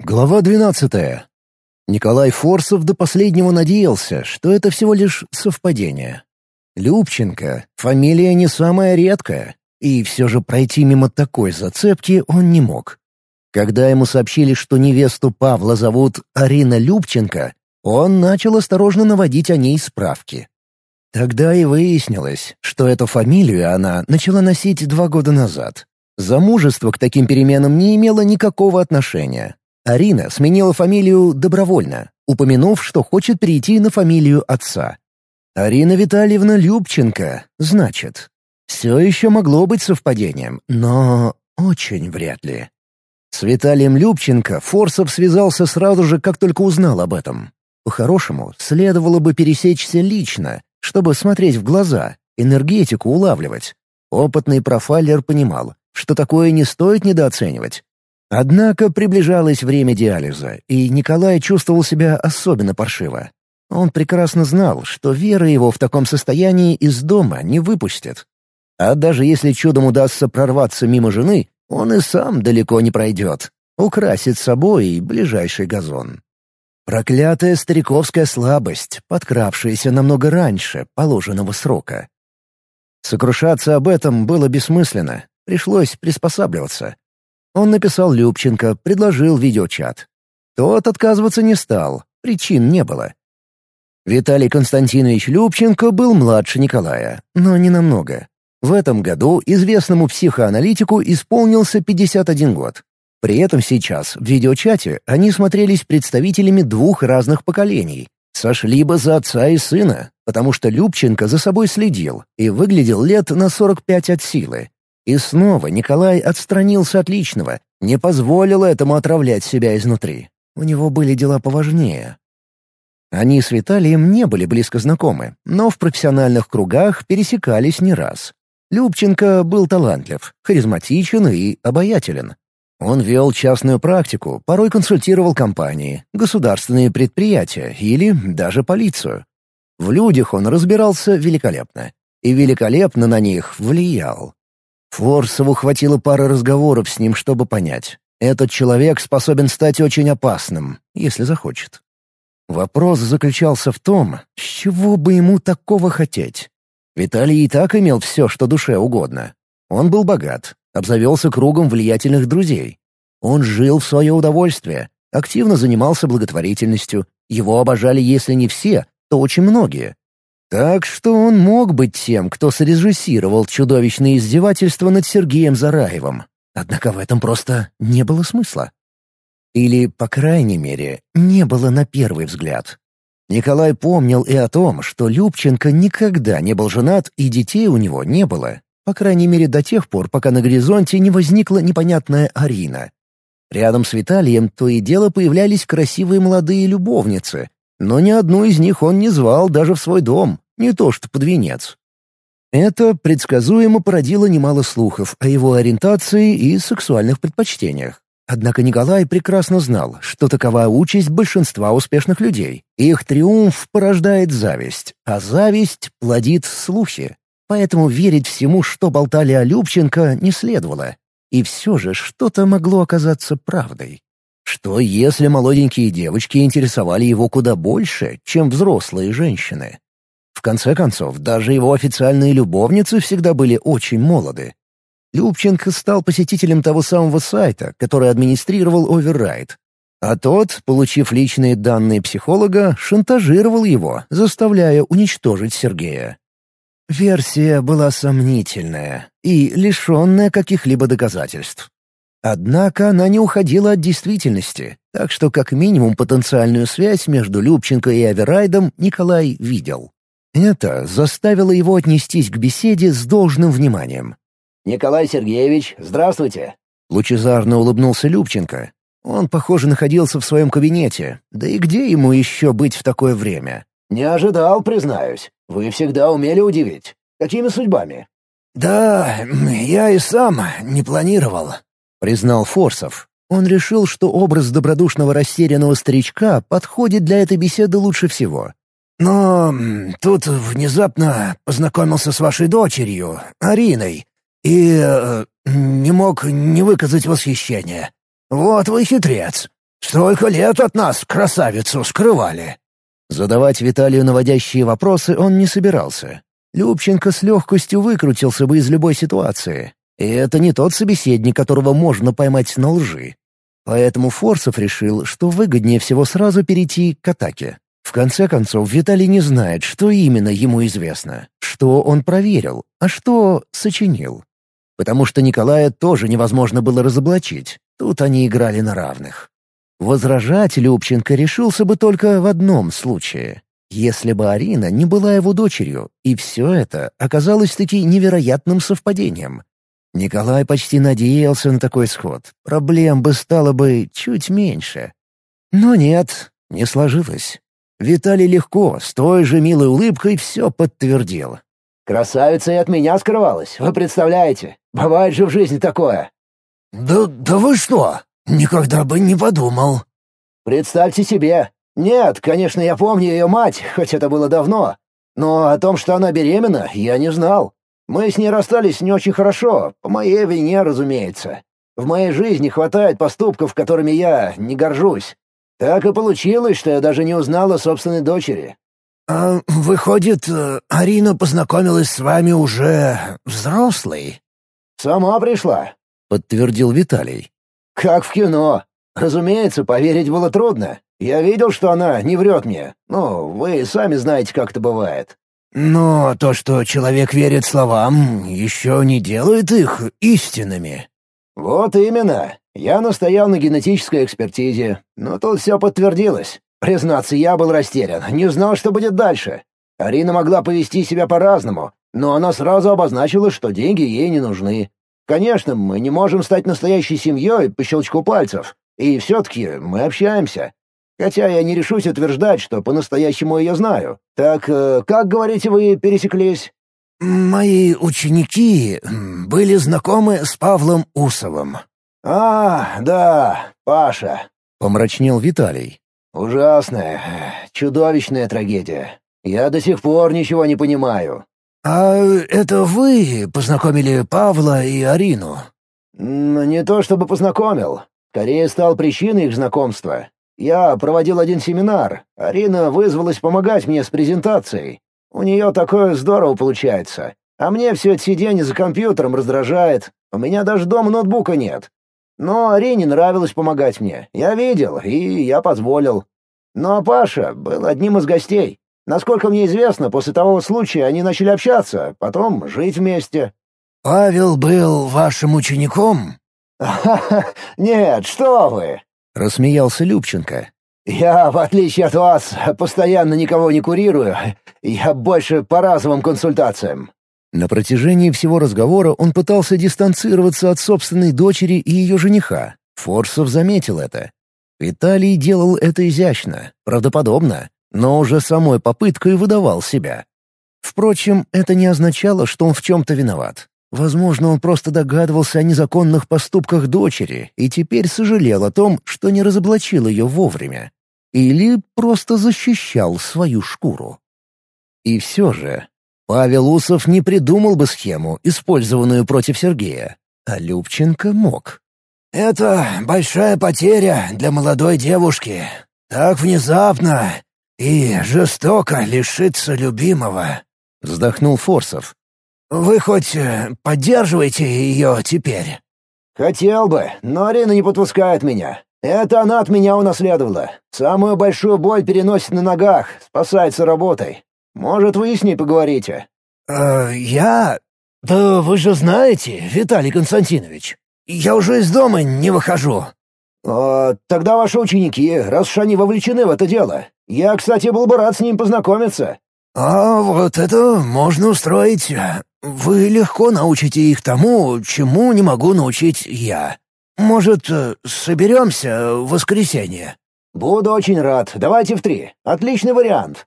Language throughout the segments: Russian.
Глава двенадцатая. Николай Форсов до последнего надеялся, что это всего лишь совпадение. Любченко — фамилия не самая редкая, и все же пройти мимо такой зацепки он не мог. Когда ему сообщили, что невесту Павла зовут Арина Любченко, он начал осторожно наводить о ней справки. Тогда и выяснилось, что эту фамилию она начала носить два года назад. Замужество к таким переменам не имело никакого отношения, Арина сменила фамилию добровольно, упомянув, что хочет перейти на фамилию отца. Арина Витальевна Любченко, значит. Все еще могло быть совпадением, но очень вряд ли. С Виталием Любченко Форсов связался сразу же, как только узнал об этом. По-хорошему, следовало бы пересечься лично, чтобы смотреть в глаза, энергетику улавливать. Опытный профайлер понимал, что такое не стоит недооценивать. Однако приближалось время диализа, и Николай чувствовал себя особенно паршиво. Он прекрасно знал, что Вера его в таком состоянии из дома не выпустит. А даже если чудом удастся прорваться мимо жены, он и сам далеко не пройдет. Украсит собой ближайший газон. Проклятая стариковская слабость, подкравшаяся намного раньше положенного срока. Сокрушаться об этом было бессмысленно, пришлось приспосабливаться. Он написал Любченко, предложил видеочат. Тот отказываться не стал, причин не было. Виталий Константинович Любченко был младше Николая, но не намного. В этом году известному психоаналитику исполнился 51 год. При этом сейчас в видеочате они смотрелись представителями двух разных поколений. Сошли бы за отца и сына, потому что Любченко за собой следил и выглядел лет на 45 от силы. И снова Николай отстранился от личного, не позволил этому отравлять себя изнутри. У него были дела поважнее. Они с Виталием не были близко знакомы, но в профессиональных кругах пересекались не раз. Любченко был талантлив, харизматичен и обаятелен. Он вел частную практику, порой консультировал компании, государственные предприятия или даже полицию. В людях он разбирался великолепно. И великолепно на них влиял. Форсову хватило пары разговоров с ним, чтобы понять. Этот человек способен стать очень опасным, если захочет. Вопрос заключался в том, с чего бы ему такого хотеть. Виталий и так имел все, что душе угодно. Он был богат, обзавелся кругом влиятельных друзей. Он жил в свое удовольствие, активно занимался благотворительностью. Его обожали, если не все, то очень многие. Так что он мог быть тем, кто срежиссировал чудовищные издевательства над Сергеем Зараевым. Однако в этом просто не было смысла. Или, по крайней мере, не было на первый взгляд. Николай помнил и о том, что Любченко никогда не был женат и детей у него не было. По крайней мере, до тех пор, пока на горизонте не возникла непонятная Арина. Рядом с Виталием то и дело появлялись красивые молодые любовницы, но ни одну из них он не звал даже в свой дом, не то что под венец. Это предсказуемо породило немало слухов о его ориентации и сексуальных предпочтениях. Однако Николай прекрасно знал, что такова участь большинства успешных людей. Их триумф порождает зависть, а зависть плодит слухи. Поэтому верить всему, что болтали о Любченко, не следовало. И все же что-то могло оказаться правдой. Что если молоденькие девочки интересовали его куда больше, чем взрослые женщины? В конце концов, даже его официальные любовницы всегда были очень молоды. Любченко стал посетителем того самого сайта, который администрировал Оверрайт. А тот, получив личные данные психолога, шантажировал его, заставляя уничтожить Сергея. Версия была сомнительная и лишенная каких-либо доказательств. Однако она не уходила от действительности, так что как минимум потенциальную связь между Любченко и Аверайдом Николай видел. Это заставило его отнестись к беседе с должным вниманием. «Николай Сергеевич, здравствуйте!» Лучезарно улыбнулся Любченко. Он, похоже, находился в своем кабинете. Да и где ему еще быть в такое время? «Не ожидал, признаюсь. Вы всегда умели удивить. Какими судьбами?» «Да, я и сам не планировал», — признал Форсов. Он решил, что образ добродушного растерянного старичка подходит для этой беседы лучше всего. «Но тут внезапно познакомился с вашей дочерью, Ариной, и э, не мог не выказать восхищения. Вот вы хитрец. Столько лет от нас красавицу скрывали!» Задавать Виталию наводящие вопросы он не собирался. Любченко с легкостью выкрутился бы из любой ситуации. И это не тот собеседник, которого можно поймать на лжи. Поэтому Форсов решил, что выгоднее всего сразу перейти к атаке. В конце концов, Виталий не знает, что именно ему известно, что он проверил, а что сочинил. Потому что Николая тоже невозможно было разоблачить. Тут они играли на равных. Возражать Любченко решился бы только в одном случае. Если бы Арина не была его дочерью, и все это оказалось-таки невероятным совпадением. Николай почти надеялся на такой сход. Проблем бы стало бы чуть меньше. Но нет, не сложилось. Виталий легко, с той же милой улыбкой все подтвердил. «Красавица и от меня скрывалась, вы представляете? Бывает же в жизни такое». «Да, да вы что? Никогда бы не подумал». «Представьте себе. Нет, конечно, я помню ее мать, хоть это было давно. Но о том, что она беременна, я не знал. Мы с ней расстались не очень хорошо, по моей вине, разумеется. В моей жизни хватает поступков, которыми я не горжусь. Так и получилось, что я даже не узнал о собственной дочери. «А выходит, э, Арина познакомилась с вами уже взрослой?» «Сама пришла», — подтвердил Виталий. «Как в кино. Разумеется, поверить было трудно. Я видел, что она не врет мне. Ну, вы сами знаете, как это бывает». «Но то, что человек верит словам, еще не делает их истинными». «Вот именно. Я настоял на генетической экспертизе, но тут все подтвердилось. Признаться, я был растерян, не знал, что будет дальше. Арина могла повести себя по-разному, но она сразу обозначила, что деньги ей не нужны. Конечно, мы не можем стать настоящей семьей по щелчку пальцев, и все-таки мы общаемся. Хотя я не решусь утверждать, что по-настоящему ее знаю. Так, э, как, говорите, вы пересеклись?» «Мои ученики были знакомы с Павлом Усовым». «А, да, Паша», — помрачнел Виталий. «Ужасная, чудовищная трагедия. Я до сих пор ничего не понимаю». «А это вы познакомили Павла и Арину?» «Не то чтобы познакомил. Скорее стал причиной их знакомства. Я проводил один семинар. Арина вызвалась помогать мне с презентацией. У нее такое здорово получается. А мне все это сиденье за компьютером раздражает. У меня даже дома ноутбука нет. Но Арине нравилось помогать мне. Я видел, и я позволил. Но Паша был одним из гостей. Насколько мне известно, после того случая они начали общаться, потом жить вместе». «Павел был вашим учеником?» нет, что вы!» — рассмеялся Любченко. «Я, в отличие от вас, постоянно никого не курирую. Я больше по разовым консультациям. На протяжении всего разговора он пытался дистанцироваться от собственной дочери и ее жениха. Форсов заметил это. Виталий делал это изящно, правдоподобно, но уже самой попыткой выдавал себя. Впрочем, это не означало, что он в чем-то виноват. Возможно, он просто догадывался о незаконных поступках дочери и теперь сожалел о том, что не разоблачил ее вовремя. Или просто защищал свою шкуру. И все же, Павел Усов не придумал бы схему, использованную против Сергея, а Любченко мог. «Это большая потеря для молодой девушки. Так внезапно и жестоко лишиться любимого», — вздохнул Форсов. «Вы хоть э, поддерживаете ее теперь?» «Хотел бы, но Арина не подпускает меня. Это она от меня унаследовала. Самую большую боль переносит на ногах, спасается работой. Может, вы с ней поговорите?» «Э, «Я? Да вы же знаете, Виталий Константинович. Я уже из дома не выхожу». «А, тогда ваши ученики, раз уж они вовлечены в это дело. Я, кстати, был бы рад с ним познакомиться». «А вот это можно устроить. Вы легко научите их тому, чему не могу научить я. Может, э, соберемся в воскресенье?» «Буду очень рад. Давайте в три. Отличный вариант».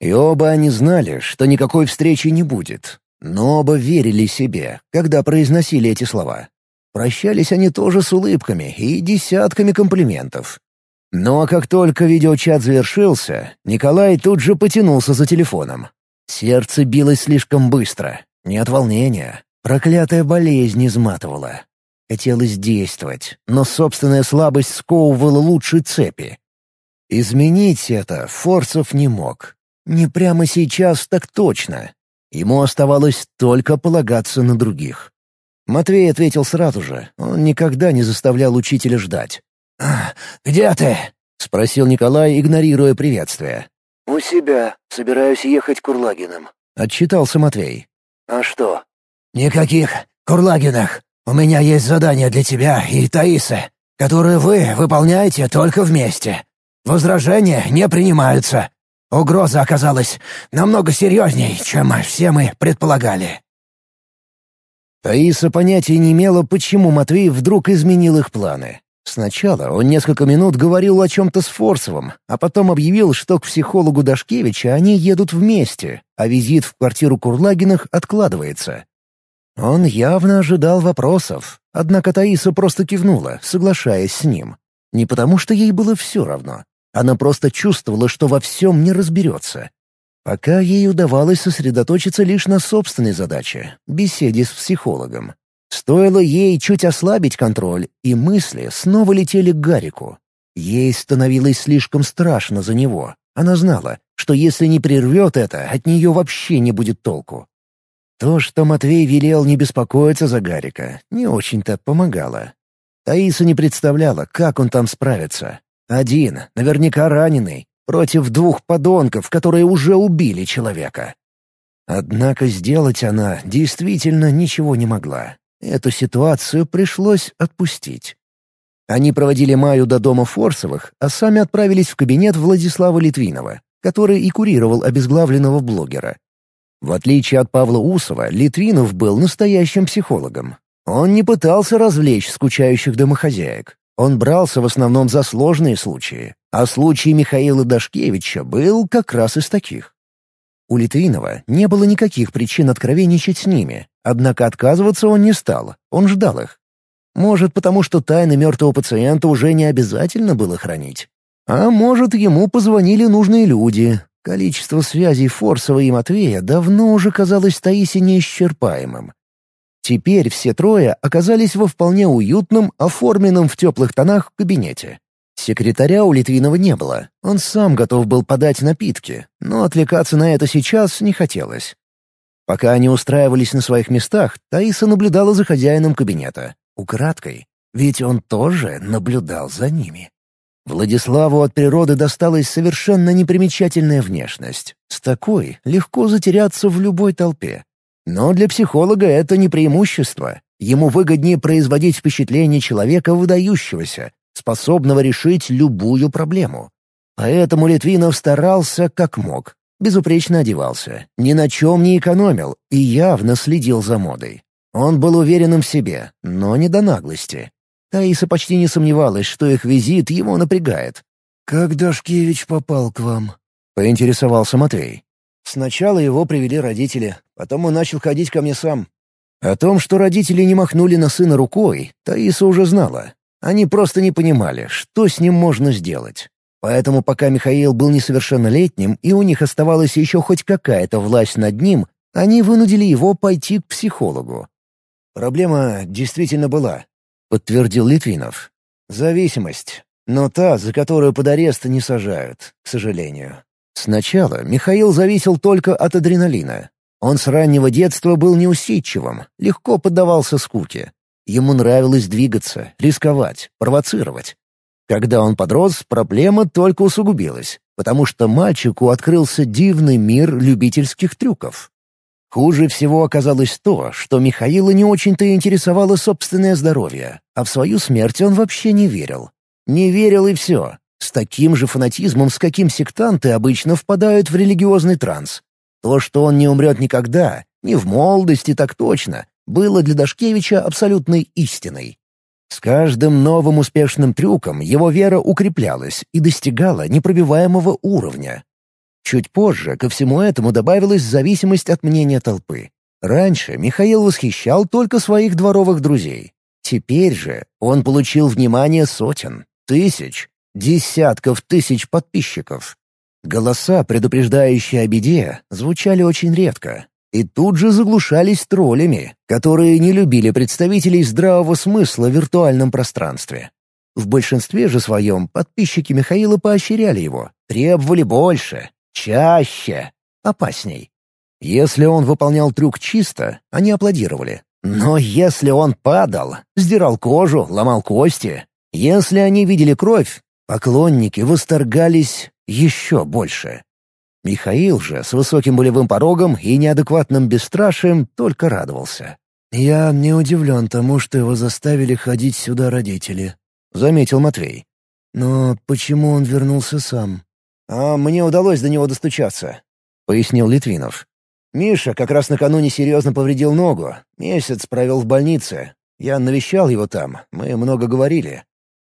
И оба они знали, что никакой встречи не будет. Но оба верили себе, когда произносили эти слова. Прощались они тоже с улыбками и десятками комплиментов. Но как только видеочат завершился, Николай тут же потянулся за телефоном. Сердце билось слишком быстро. Не от волнения. Проклятая болезнь изматывала. Хотелось действовать, но собственная слабость сковывала лучшие цепи. Изменить это Форцев не мог. Не прямо сейчас, так точно. Ему оставалось только полагаться на других. Матвей ответил сразу же. Он никогда не заставлял учителя ждать. «Где ты?» — спросил Николай, игнорируя приветствие. «У себя. Собираюсь ехать к Курлагиным», — отчитался Матвей. «А что?» «Никаких Курлагинах. У меня есть задание для тебя и Таисы, которое вы выполняете только вместе. Возражения не принимаются. Угроза оказалась намного серьезней, чем все мы предполагали». Таиса понятия не имела, почему Матвей вдруг изменил их планы. Сначала он несколько минут говорил о чем-то с Форсовым, а потом объявил, что к психологу Дашкевича они едут вместе, а визит в квартиру Курлагинах откладывается. Он явно ожидал вопросов, однако Таиса просто кивнула, соглашаясь с ним. Не потому, что ей было все равно. Она просто чувствовала, что во всем не разберется. Пока ей удавалось сосредоточиться лишь на собственной задаче — беседе с психологом. Стоило ей чуть ослабить контроль, и мысли снова летели к Гарику. Ей становилось слишком страшно за него. Она знала, что если не прервет это, от нее вообще не будет толку. То, что Матвей велел не беспокоиться за Гарика, не очень-то помогало. Таиса не представляла, как он там справится. Один, наверняка раненый, против двух подонков, которые уже убили человека. Однако сделать она действительно ничего не могла. Эту ситуацию пришлось отпустить. Они проводили Маю до дома Форсовых, а сами отправились в кабинет Владислава Литвинова, который и курировал обезглавленного блогера. В отличие от Павла Усова, Литвинов был настоящим психологом. Он не пытался развлечь скучающих домохозяек. Он брался в основном за сложные случаи, а случай Михаила Дашкевича был как раз из таких. У Литвинова не было никаких причин откровенничать с ними, однако отказываться он не стал, он ждал их. Может, потому что тайны мертвого пациента уже не обязательно было хранить. А может, ему позвонили нужные люди. Количество связей Форсова и Матвея давно уже казалось Таисе неисчерпаемым. Теперь все трое оказались во вполне уютном, оформленном в теплых тонах кабинете. Секретаря у Литвинова не было. Он сам готов был подать напитки, но отвлекаться на это сейчас не хотелось. Пока они устраивались на своих местах, Таиса наблюдала за хозяином кабинета. Украдкой. Ведь он тоже наблюдал за ними. Владиславу от природы досталась совершенно непримечательная внешность. С такой легко затеряться в любой толпе. Но для психолога это не преимущество. Ему выгоднее производить впечатление человека выдающегося, способного решить любую проблему. Поэтому Литвинов старался как мог, безупречно одевался, ни на чем не экономил и явно следил за модой. Он был уверенным в себе, но не до наглости. Таиса почти не сомневалась, что их визит его напрягает. «Как Дашкевич попал к вам?» — поинтересовался Матвей. Сначала его привели родители, потом он начал ходить ко мне сам. О том, что родители не махнули на сына рукой, Таиса уже знала. Они просто не понимали, что с ним можно сделать. Поэтому пока Михаил был несовершеннолетним и у них оставалась еще хоть какая-то власть над ним, они вынудили его пойти к психологу. «Проблема действительно была», — подтвердил Литвинов. «Зависимость. Но та, за которую под арест не сажают, к сожалению. Сначала Михаил зависел только от адреналина. Он с раннего детства был неусидчивым, легко поддавался скуке. Ему нравилось двигаться, рисковать, провоцировать. Когда он подрос, проблема только усугубилась, потому что мальчику открылся дивный мир любительских трюков. Хуже всего оказалось то, что Михаила не очень-то интересовало собственное здоровье, а в свою смерть он вообще не верил. Не верил и все. С таким же фанатизмом, с каким сектанты обычно впадают в религиозный транс. То, что он не умрет никогда, не в молодости так точно, было для Дашкевича абсолютной истиной. С каждым новым успешным трюком его вера укреплялась и достигала непробиваемого уровня. Чуть позже ко всему этому добавилась зависимость от мнения толпы. Раньше Михаил восхищал только своих дворовых друзей. Теперь же он получил внимание сотен, тысяч, десятков тысяч подписчиков. Голоса, предупреждающие о беде, звучали очень редко. И тут же заглушались троллями, которые не любили представителей здравого смысла в виртуальном пространстве. В большинстве же своем подписчики Михаила поощряли его, требовали больше, чаще, опасней. Если он выполнял трюк чисто, они аплодировали. Но если он падал, сдирал кожу, ломал кости, если они видели кровь, поклонники восторгались еще больше. Михаил же с высоким болевым порогом и неадекватным бесстрашием только радовался. «Я не удивлен тому, что его заставили ходить сюда родители», — заметил Матвей. «Но почему он вернулся сам?» «А мне удалось до него достучаться», — пояснил Литвинов. «Миша как раз накануне серьезно повредил ногу. Месяц провел в больнице. Я навещал его там, мы много говорили.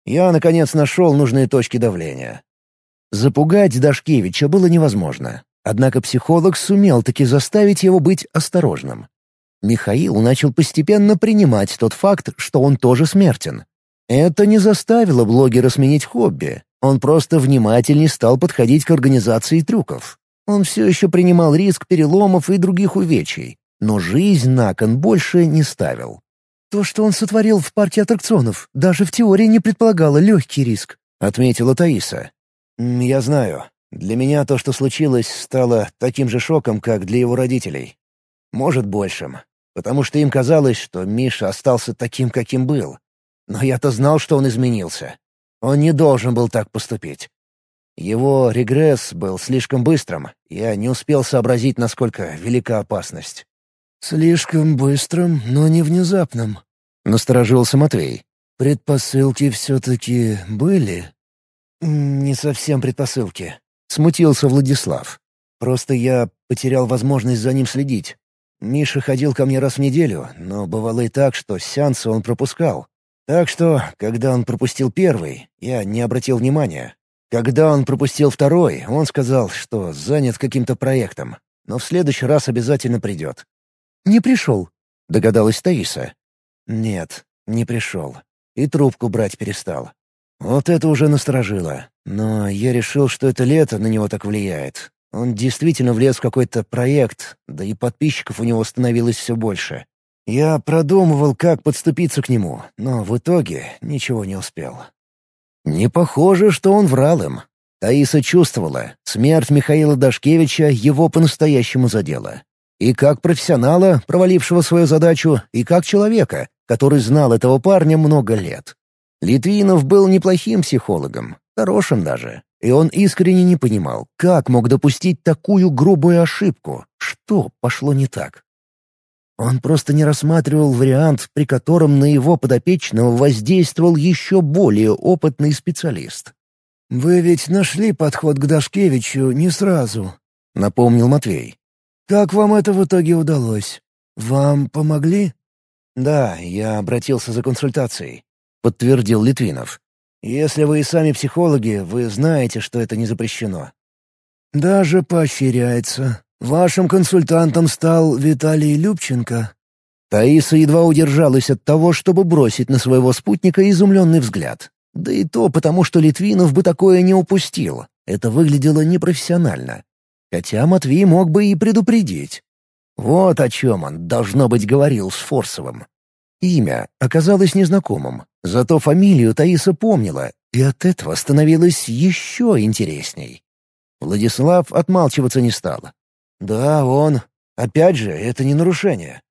Я, наконец, нашел нужные точки давления. Запугать Дашкевича было невозможно. Однако психолог сумел таки заставить его быть осторожным. Михаил начал постепенно принимать тот факт, что он тоже смертен. Это не заставило блогера сменить хобби. Он просто внимательнее стал подходить к организации трюков. Он все еще принимал риск переломов и других увечий, но жизнь на кон больше не ставил. То, что он сотворил в парке аттракционов, даже в теории не предполагало легкий риск», — отметила Таиса. «Я знаю. Для меня то, что случилось, стало таким же шоком, как для его родителей. Может, большим. Потому что им казалось, что Миша остался таким, каким был. Но я-то знал, что он изменился. Он не должен был так поступить. Его регресс был слишком быстрым. Я не успел сообразить, насколько велика опасность. «Слишком быстрым, но не внезапным», — насторожился Матвей. «Предпосылки все-таки были?» «Не совсем предпосылки», — смутился Владислав. «Просто я потерял возможность за ним следить. Миша ходил ко мне раз в неделю, но бывало и так, что сеансы он пропускал. Так что, когда он пропустил первый, я не обратил внимания. Когда он пропустил второй, он сказал, что занят каким-то проектом, но в следующий раз обязательно придет. «Не пришел», — догадалась Таиса. «Нет, не пришел. И трубку брать перестал. Вот это уже насторожило. Но я решил, что это лето на него так влияет. Он действительно влез в какой-то проект, да и подписчиков у него становилось все больше. Я продумывал, как подступиться к нему, но в итоге ничего не успел. Не похоже, что он врал им. Таиса чувствовала, смерть Михаила Дашкевича его по-настоящему задела. И как профессионала, провалившего свою задачу, и как человека, который знал этого парня много лет. Литвинов был неплохим психологом, хорошим даже, и он искренне не понимал, как мог допустить такую грубую ошибку, что пошло не так. Он просто не рассматривал вариант, при котором на его подопечного воздействовал еще более опытный специалист. «Вы ведь нашли подход к Дашкевичу не сразу», — напомнил Матвей. «Как вам это в итоге удалось? Вам помогли?» «Да, я обратился за консультацией», — подтвердил Литвинов. «Если вы и сами психологи, вы знаете, что это не запрещено». «Даже поощряется. Вашим консультантом стал Виталий Любченко». Таиса едва удержалась от того, чтобы бросить на своего спутника изумленный взгляд. Да и то потому, что Литвинов бы такое не упустил. Это выглядело непрофессионально. Хотя Матвей мог бы и предупредить. Вот о чем он, должно быть, говорил с Форсовым. Имя оказалось незнакомым, зато фамилию Таиса помнила, и от этого становилось еще интересней. Владислав отмалчиваться не стал. «Да, он. Опять же, это не нарушение».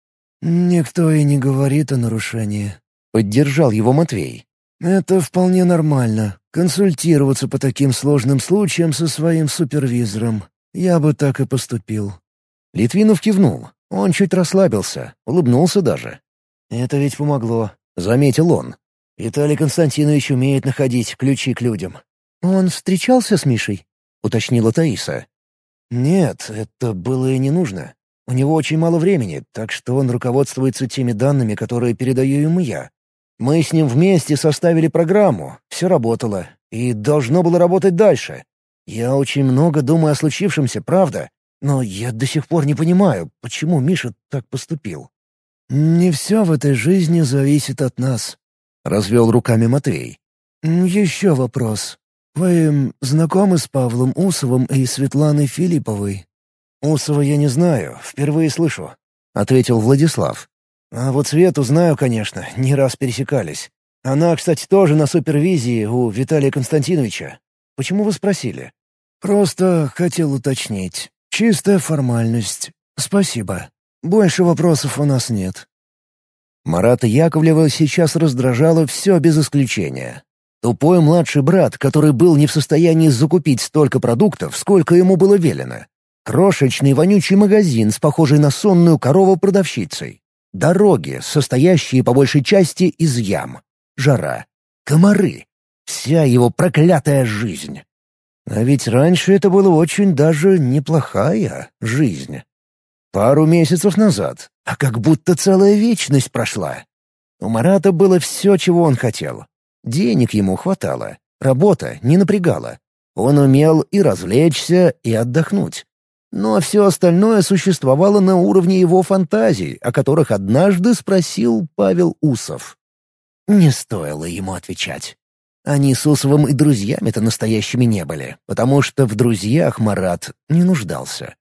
«Никто и не говорит о нарушении», — поддержал его Матвей. «Это вполне нормально — консультироваться по таким сложным случаям со своим супервизором. Я бы так и поступил». Литвинов кивнул. Он чуть расслабился, улыбнулся даже. «Это ведь помогло», — заметил он. «Виталий Константинович умеет находить ключи к людям». «Он встречался с Мишей?» — уточнила Таиса. «Нет, это было и не нужно. У него очень мало времени, так что он руководствуется теми данными, которые передаю ему я. Мы с ним вместе составили программу, все работало, и должно было работать дальше. Я очень много думаю о случившемся, правда, но я до сих пор не понимаю, почему Миша так поступил. «Не все в этой жизни зависит от нас», — развел руками Матвей. «Еще вопрос. Вы знакомы с Павлом Усовым и Светланой Филипповой?» «Усова я не знаю, впервые слышу», — ответил Владислав. «А вот Свету знаю, конечно, не раз пересекались. Она, кстати, тоже на супервизии у Виталия Константиновича. Почему вы спросили?» «Просто хотел уточнить. Чистая формальность. Спасибо. Больше вопросов у нас нет». Марата Яковлева сейчас раздражало все без исключения. Тупой младший брат, который был не в состоянии закупить столько продуктов, сколько ему было велено. Крошечный вонючий магазин с похожей на сонную корову продавщицей. Дороги, состоящие по большей части из ям. Жара. Комары. Вся его проклятая жизнь. А ведь раньше это было очень даже неплохая жизнь. Пару месяцев назад, а как будто целая вечность прошла. У Марата было все, чего он хотел. Денег ему хватало, работа не напрягала. Он умел и развлечься, и отдохнуть. Но все остальное существовало на уровне его фантазий, о которых однажды спросил Павел Усов. Не стоило ему отвечать. Они с Усовым и друзьями-то настоящими не были, потому что в друзьях Марат не нуждался.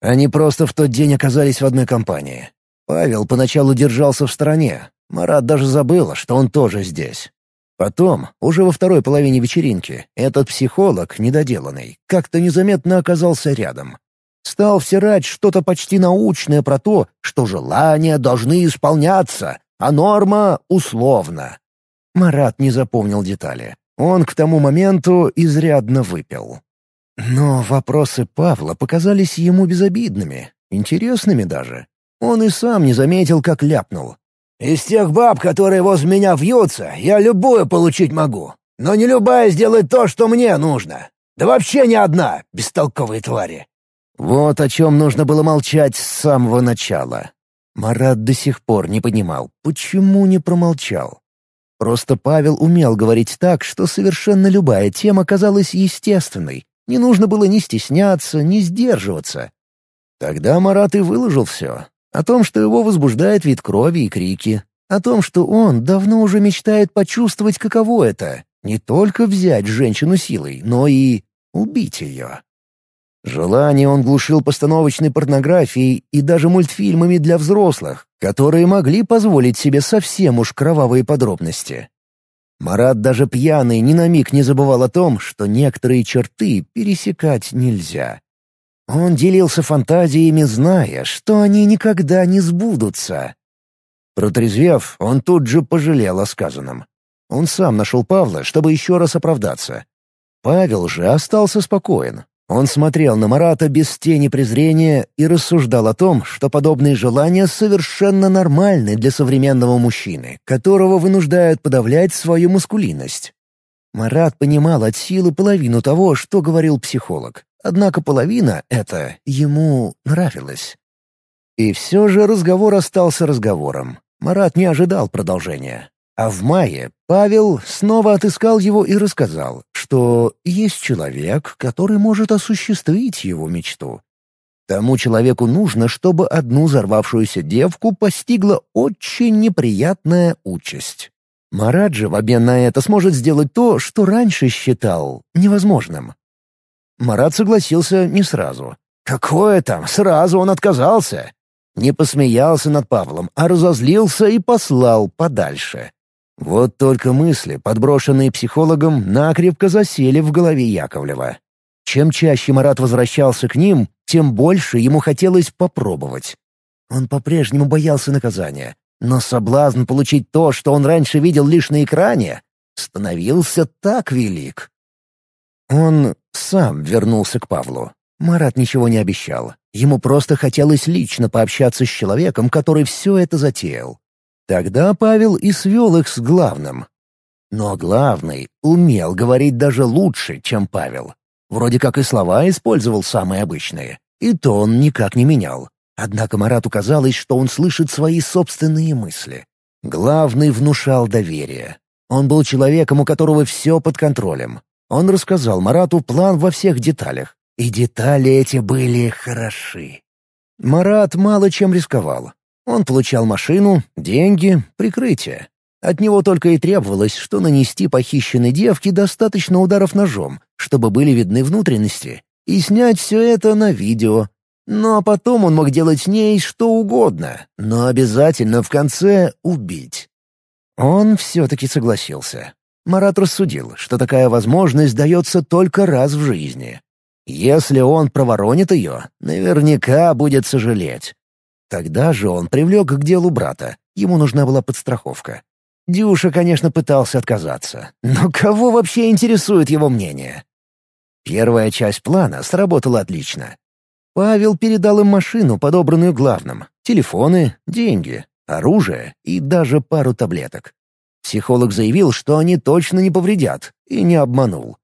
Они просто в тот день оказались в одной компании. Павел поначалу держался в стороне. Марат даже забыл, что он тоже здесь. Потом, уже во второй половине вечеринки, этот психолог, недоделанный, как-то незаметно оказался рядом. Стал всирать что-то почти научное про то, что желания должны исполняться, а норма — условно. Марат не запомнил детали. Он к тому моменту изрядно выпил. Но вопросы Павла показались ему безобидными, интересными даже. Он и сам не заметил, как ляпнул. «Из тех баб, которые возле меня вьются, я любую получить могу. Но не любая сделает то, что мне нужно. Да вообще ни одна, бестолковые твари. Вот о чем нужно было молчать с самого начала. Марат до сих пор не понимал, почему не промолчал. Просто Павел умел говорить так, что совершенно любая тема казалась естественной. Не нужно было ни стесняться, ни сдерживаться. Тогда Марат и выложил все. О том, что его возбуждает вид крови и крики. О том, что он давно уже мечтает почувствовать, каково это — не только взять женщину силой, но и убить ее. Желание он глушил постановочной порнографией и даже мультфильмами для взрослых, которые могли позволить себе совсем уж кровавые подробности. Марат даже пьяный ни на миг не забывал о том, что некоторые черты пересекать нельзя. Он делился фантазиями, зная, что они никогда не сбудутся. Протрезвев, он тут же пожалел о сказанном. Он сам нашел Павла, чтобы еще раз оправдаться. Павел же остался спокоен, он смотрел на Марата без тени презрения и рассуждал о том, что подобные желания совершенно нормальны для современного мужчины, которого вынуждают подавлять свою маскулинность. Марат понимал от силы половину того, что говорил психолог. Однако половина — это ему нравилось. И все же разговор остался разговором. Марат не ожидал продолжения. А в мае Павел снова отыскал его и рассказал, что есть человек, который может осуществить его мечту. Тому человеку нужно, чтобы одну взорвавшуюся девку постигла очень неприятная участь. Марат же в обмен на это сможет сделать то, что раньше считал невозможным. Марат согласился не сразу. Какое там, сразу он отказался. Не посмеялся над Павлом, а разозлился и послал подальше. Вот только мысли, подброшенные психологом, накрепко засели в голове Яковлева. Чем чаще Марат возвращался к ним, тем больше ему хотелось попробовать. Он по-прежнему боялся наказания, но соблазн получить то, что он раньше видел лишь на экране, становился так велик. Он сам вернулся к Павлу. Марат ничего не обещал. Ему просто хотелось лично пообщаться с человеком, который все это затеял. Тогда Павел и свел их с главным. Но главный умел говорить даже лучше, чем Павел. Вроде как и слова использовал самые обычные. И то он никак не менял. Однако Марату казалось, что он слышит свои собственные мысли. Главный внушал доверие. Он был человеком, у которого все под контролем. Он рассказал Марату план во всех деталях. И детали эти были хороши. Марат мало чем рисковал. Он получал машину, деньги, прикрытие. От него только и требовалось, что нанести похищенной девке достаточно ударов ножом, чтобы были видны внутренности, и снять все это на видео. Ну а потом он мог делать с ней что угодно, но обязательно в конце убить. Он все-таки согласился. Марат рассудил, что такая возможность дается только раз в жизни. Если он проворонит ее, наверняка будет сожалеть. Тогда же он привлек к делу брата. Ему нужна была подстраховка. Дюша, конечно, пытался отказаться. Но кого вообще интересует его мнение? Первая часть плана сработала отлично. Павел передал им машину, подобранную главным, телефоны, деньги, оружие и даже пару таблеток. Психолог заявил, что они точно не повредят, и не обманул.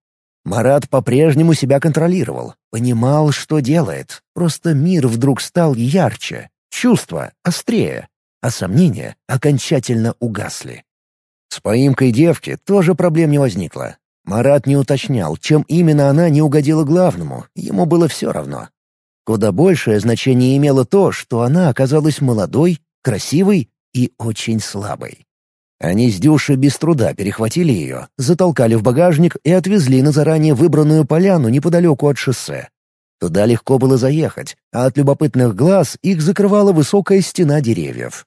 Марат по-прежнему себя контролировал, понимал, что делает, просто мир вдруг стал ярче, чувства острее, а сомнения окончательно угасли. С поимкой девки тоже проблем не возникло. Марат не уточнял, чем именно она не угодила главному, ему было все равно. Куда большее значение имело то, что она оказалась молодой, красивой и очень слабой. Они с Дюшей без труда перехватили ее, затолкали в багажник и отвезли на заранее выбранную поляну неподалеку от шоссе. Туда легко было заехать, а от любопытных глаз их закрывала высокая стена деревьев.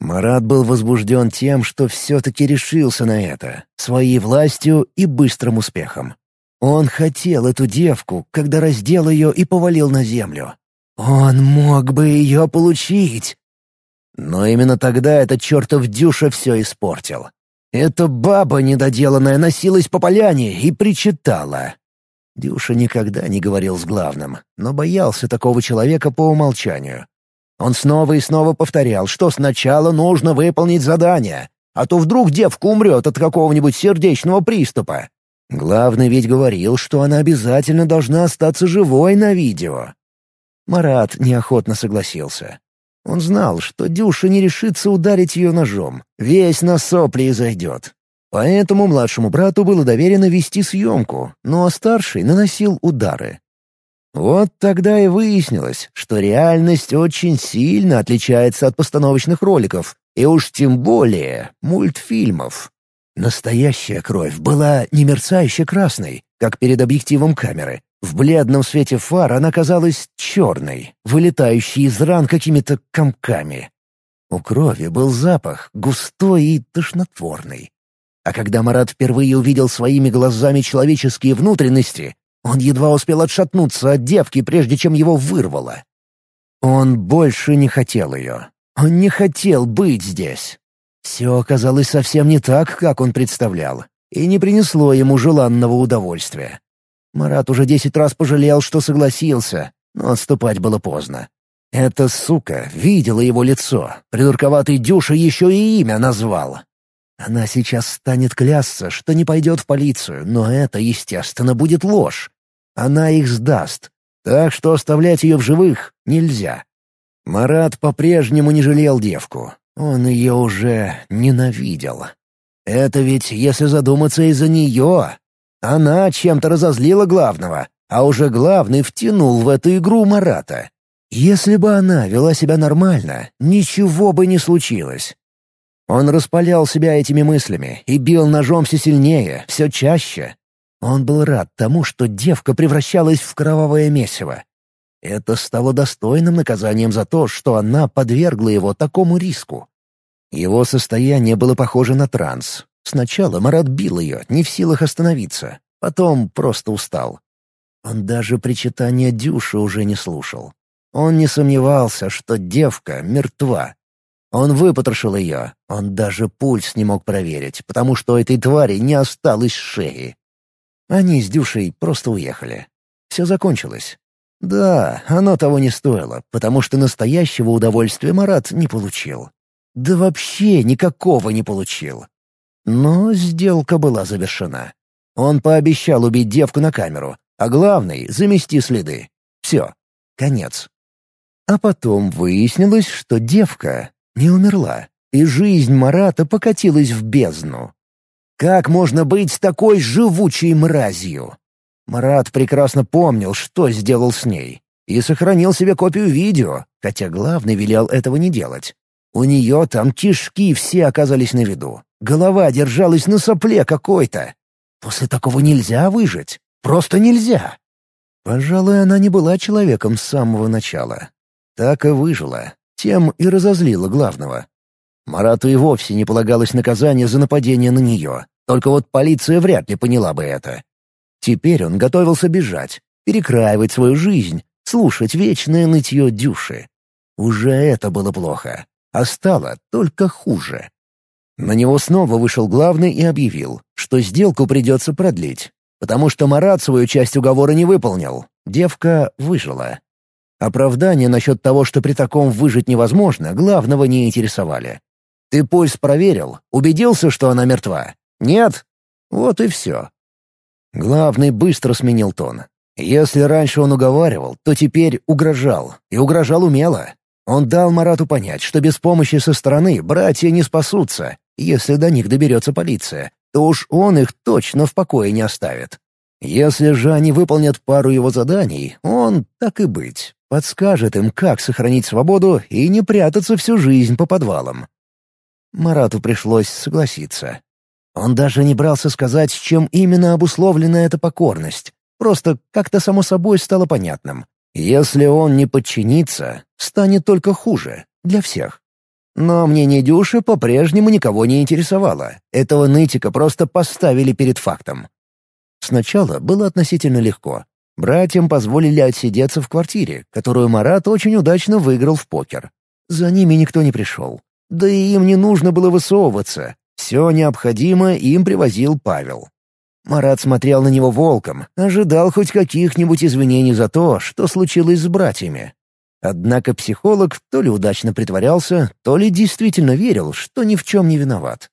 Марат был возбужден тем, что все-таки решился на это, своей властью и быстрым успехом. Он хотел эту девку, когда раздел ее и повалил на землю. Он мог бы ее получить. Но именно тогда этот чертов Дюша все испортил. Эта баба недоделанная носилась по поляне и причитала. Дюша никогда не говорил с главным, но боялся такого человека по умолчанию. Он снова и снова повторял, что сначала нужно выполнить задание, а то вдруг девка умрет от какого-нибудь сердечного приступа. Главный ведь говорил, что она обязательно должна остаться живой на видео. Марат неохотно согласился. Он знал, что Дюша не решится ударить ее ножом, весь на сопли и зайдет. Поэтому младшему брату было доверено вести съемку, но старший наносил удары. Вот тогда и выяснилось, что реальность очень сильно отличается от постановочных роликов, и уж тем более мультфильмов. Настоящая кровь была не мерцающе красной, как перед объективом камеры, в бледном свете фар она казалась черной, вылетающей из ран какими-то комками. У крови был запах, густой и тошнотворный. А когда Марат впервые увидел своими глазами человеческие внутренности, он едва успел отшатнуться от девки, прежде чем его вырвало. Он больше не хотел ее. Он не хотел быть здесь. Все оказалось совсем не так, как он представлял, и не принесло ему желанного удовольствия. Марат уже десять раз пожалел, что согласился, но отступать было поздно. Эта сука видела его лицо, придурковатый Дюша еще и имя назвал. Она сейчас станет клясться, что не пойдет в полицию, но это, естественно, будет ложь. Она их сдаст, так что оставлять ее в живых нельзя. Марат по-прежнему не жалел девку, он ее уже ненавидел. Это ведь, если задуматься, из-за нее, она чем-то разозлила главного, а уже главный втянул в эту игру Марата. Если бы она вела себя нормально, ничего бы не случилось. Он распалял себя этими мыслями и бил ножом все сильнее, все чаще. Он был рад тому, что девка превращалась в кровавое месиво. Это стало достойным наказанием за то, что она подвергла его такому риску. Его состояние было похоже на транс, Сначала Марат бил ее, не в силах остановиться, потом просто устал. Он даже причитания Дюши уже не слушал. Он не сомневался, что девка мертва. Он выпотрошил ее, он даже пульс не мог проверить, потому что этой твари не осталось шеи. Они с Дюшей просто уехали. Все закончилось. Да, оно того не стоило, потому что настоящего удовольствия Марат не получил. Да вообще никакого не получил. Но сделка была завершена. Он пообещал убить девку на камеру, а главный — замести следы. Все, конец. А потом выяснилось, что девка не умерла, и жизнь Марата покатилась в бездну. Как можно быть такой живучей мразью? Марат прекрасно помнил, что сделал с ней, и сохранил себе копию видео, хотя главный велел этого не делать. У нее там кишки все оказались на виду. Голова держалась на сопле какой-то. После такого нельзя выжить. Просто нельзя. Пожалуй, она не была человеком с самого начала. Так и выжила, тем и разозлила главного. Марату и вовсе не полагалось наказание за нападение на нее, только вот полиция вряд ли поняла бы это. Теперь он готовился бежать, перекраивать свою жизнь, слушать вечное нытье Дюши. Уже это было плохо, а стало только хуже. На него снова вышел главный и объявил, что сделку придется продлить, потому что Марат свою часть уговора не выполнил. Девка выжила. Оправдания насчет того, что при таком выжить невозможно, главного не интересовали. Ты пульс проверил, убедился, что она мертва? Нет? Вот и все. Главный быстро сменил тон. Если раньше он уговаривал, то теперь угрожал. И угрожал умело. Он дал Марату понять, что без помощи со стороны братья не спасутся. Если до них доберется полиция, то уж он их точно в покое не оставит. Если же они выполнят пару его заданий, он, так и быть, подскажет им, как сохранить свободу и не прятаться всю жизнь по подвалам. Марату пришлось согласиться. Он даже не брался сказать, чем именно обусловлена эта покорность. Просто как-то само собой стало понятным. Если он не подчинится, станет только хуже. Для всех. Но мнение Дюши по-прежнему никого не интересовало. Этого нытика просто поставили перед фактом. Сначала было относительно легко. Братьям позволили отсидеться в квартире, которую Марат очень удачно выиграл в покер. За ними никто не пришел. Да и им не нужно было высовываться. Все необходимое им привозил Павел. Марат смотрел на него волком, ожидал хоть каких-нибудь извинений за то, что случилось с братьями. Однако психолог то ли удачно притворялся, то ли действительно верил, что ни в чем не виноват.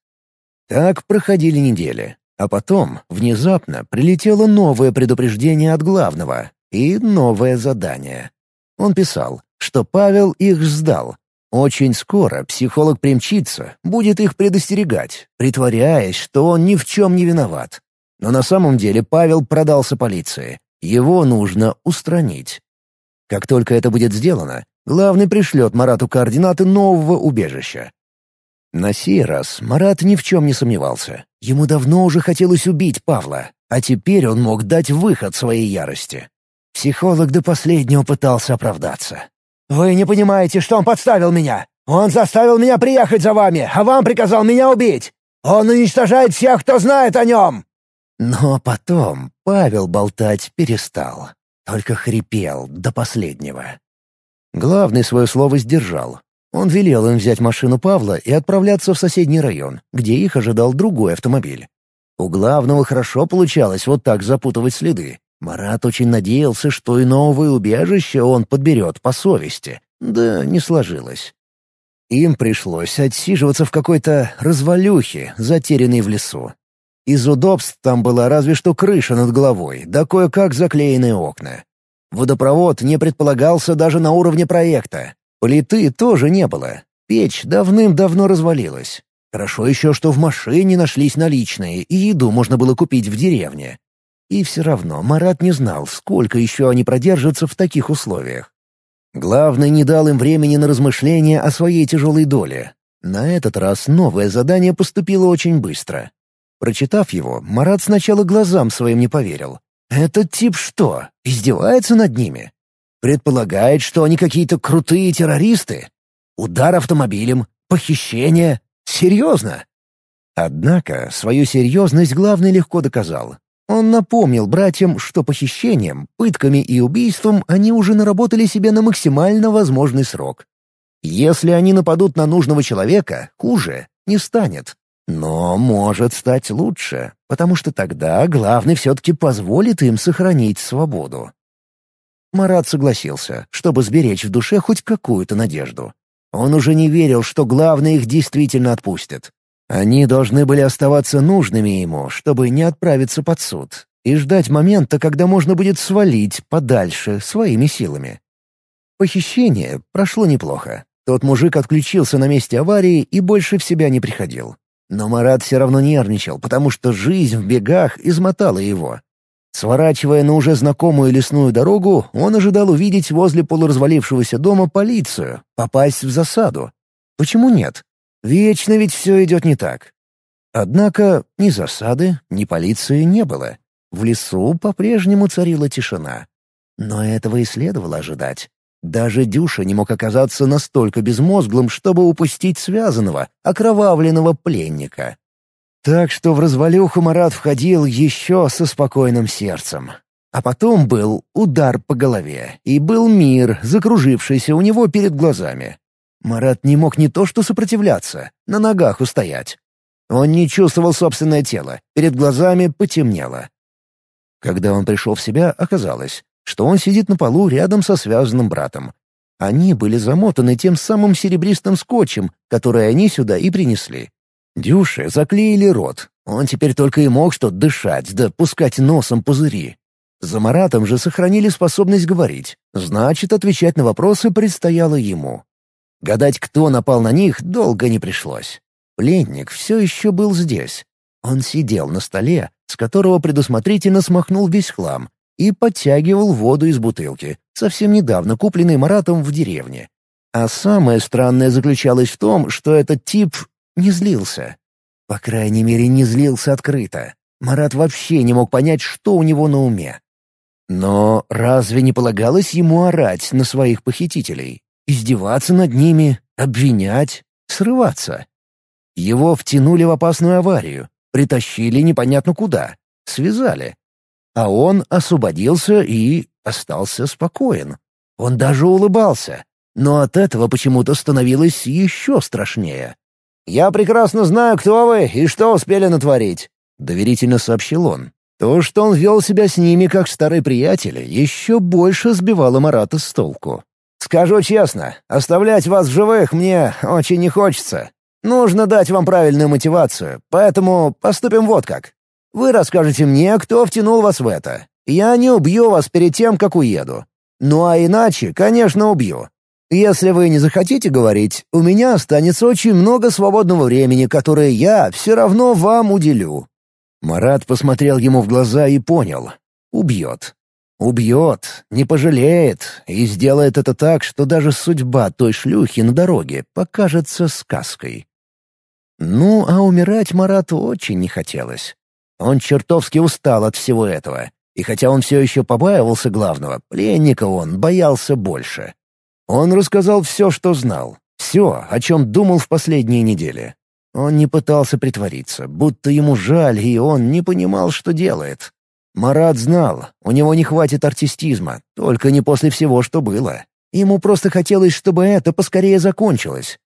Так проходили недели, а потом внезапно прилетело новое предупреждение от главного и новое задание. Он писал, что Павел их сдал, очень скоро психолог примчится, будет их предостерегать, притворяясь, что он ни в чем не виноват. Но на самом деле Павел продался полиции. Его нужно устранить. Как только это будет сделано, главный пришлет Марату координаты нового убежища. На сей раз Марат ни в чем не сомневался. Ему давно уже хотелось убить Павла, а теперь он мог дать выход своей ярости. Психолог до последнего пытался оправдаться. «Вы не понимаете, что он подставил меня! Он заставил меня приехать за вами, а вам приказал меня убить! Он уничтожает всех, кто знает о нем!» Но потом Павел болтать перестал, только хрипел до последнего. Главный свое слово сдержал. Он велел им взять машину Павла и отправляться в соседний район, где их ожидал другой автомобиль. У главного хорошо получалось вот так запутывать следы, Марат очень надеялся, что и новое убежище он подберет по совести. Да не сложилось. Им пришлось отсиживаться в какой-то развалюхе, затерянной в лесу. Из удобств там была разве что крыша над головой, да кое-как заклеенные окна. Водопровод не предполагался даже на уровне проекта. Плиты тоже не было. Печь давным-давно развалилась. Хорошо еще, что в машине нашлись наличные, и еду можно было купить в деревне. И все равно Марат не знал, сколько еще они продержатся в таких условиях. Главный не дал им времени на размышления о своей тяжелой доле. На этот раз новое задание поступило очень быстро. Прочитав его, Марат сначала глазам своим не поверил. Этот тип что, издевается над ними? Предполагает, что они какие-то крутые террористы? Удар автомобилем? Похищение? Серьезно? Однако свою серьезность главный легко доказал. Он напомнил братьям, что похищением, пытками и убийством они уже наработали себе на максимально возможный срок. Если они нападут на нужного человека, хуже не станет. Но может стать лучше, потому что тогда главный все-таки позволит им сохранить свободу. Марат согласился, чтобы сберечь в душе хоть какую-то надежду. Он уже не верил, что главный их действительно отпустит. Они должны были оставаться нужными ему, чтобы не отправиться под суд, и ждать момента, когда можно будет свалить подальше своими силами. Похищение прошло неплохо. Тот мужик отключился на месте аварии и больше в себя не приходил. Но Марат все равно нервничал, потому что жизнь в бегах измотала его. Сворачивая на уже знакомую лесную дорогу, он ожидал увидеть возле полуразвалившегося дома полицию, попасть в засаду. Почему нет? Вечно ведь все идет не так. Однако ни засады, ни полиции не было. В лесу по-прежнему царила тишина. Но этого и следовало ожидать. Даже Дюша не мог оказаться настолько безмозглым, чтобы упустить связанного, окровавленного пленника. Так что в развалюху Марат входил еще со спокойным сердцем. А потом был удар по голове, и был мир, закружившийся у него перед глазами. Марат не мог не то что сопротивляться, на ногах устоять. Он не чувствовал собственное тело, перед глазами потемнело. Когда он пришел в себя, оказалось, что он сидит на полу рядом со связанным братом. Они были замотаны тем самым серебристым скотчем, который они сюда и принесли. Дюше заклеили рот. Он теперь только и мог что дышать, да пускать носом пузыри. За Маратом же сохранили способность говорить. Значит, отвечать на вопросы предстояло ему. Гадать, кто напал на них, долго не пришлось. Пленник все еще был здесь. Он сидел на столе, с которого предусмотрительно смахнул весь хлам, и подтягивал воду из бутылки, совсем недавно купленной Маратом в деревне. А самое странное заключалось в том, что этот тип не злился. По крайней мере, не злился открыто. Марат вообще не мог понять, что у него на уме. Но разве не полагалось ему орать на своих похитителей? Издеваться над ними, обвинять, срываться? Его втянули в опасную аварию, притащили непонятно куда, связали. А он освободился и остался спокоен. Он даже улыбался, но от этого почему-то становилось еще страшнее. «Я прекрасно знаю, кто вы и что успели натворить», — доверительно сообщил он. То, что он вел себя с ними как старый приятель, еще больше сбивало Марата с толку. «Скажу честно, оставлять вас в живых мне очень не хочется. Нужно дать вам правильную мотивацию, поэтому поступим вот как. Вы расскажете мне, кто втянул вас в это. Я не убью вас перед тем, как уеду. Ну а иначе, конечно, убью. Если вы не захотите говорить, у меня останется очень много свободного времени, которое я все равно вам уделю. Марат посмотрел ему в глаза и понял. Убьет. Убьет, не пожалеет и сделает это так, что даже судьба той шлюхи на дороге покажется сказкой. Ну, а умирать Марату очень не хотелось. Он чертовски устал от всего этого. И хотя он все еще побаивался главного, пленника он боялся больше. Он рассказал все, что знал. Все, о чем думал в последние недели. Он не пытался притвориться, будто ему жаль, и он не понимал, что делает. Марат знал, у него не хватит артистизма, только не после всего, что было. Ему просто хотелось, чтобы это поскорее закончилось.